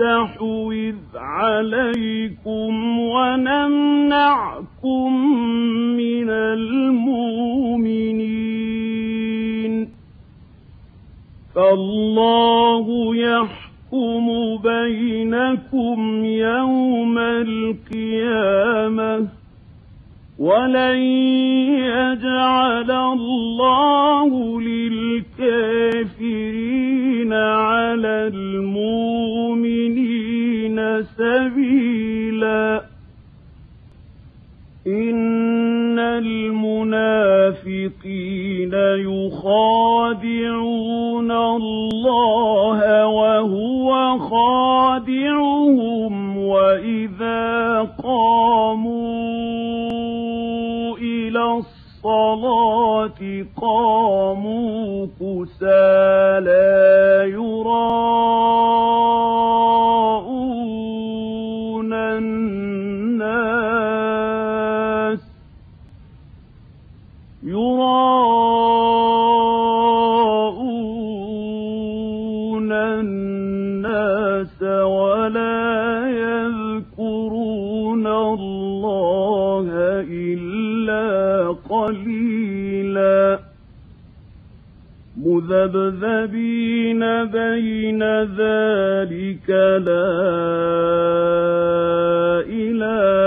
نستحوذ عليكم ونمنعكم من المؤمنين. فالله يحكم بينكم يوم القيامة ولن يجعل الله للكافرين على المؤمنين سبيلا إن المنافقين يخادعون الله وهو خادعهم وإذا قاموا إلى الصلاة قاموا كسى لا يراءون قليلا مذبذبين بين ذلك لا إله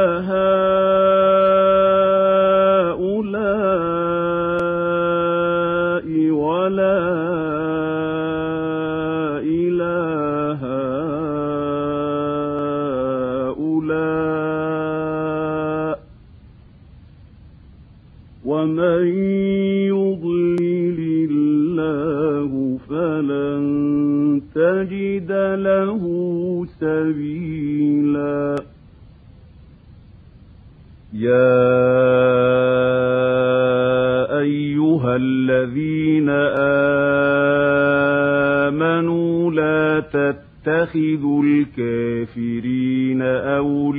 ومن يضلل الله فلن تجد له سبيلا يا أيها الذين آمنوا لا تتخذوا الكافرين أولياء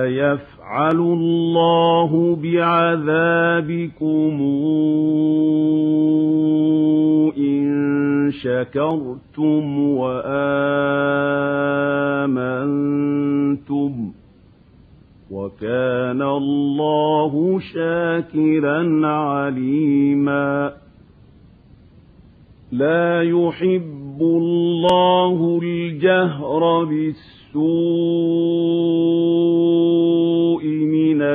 ما يفعل الله بعذابكم إن شكرتم وآمنتم وكان الله شاكرا عليما لا يحب الله الجهر بالسوء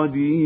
عفوا قديرا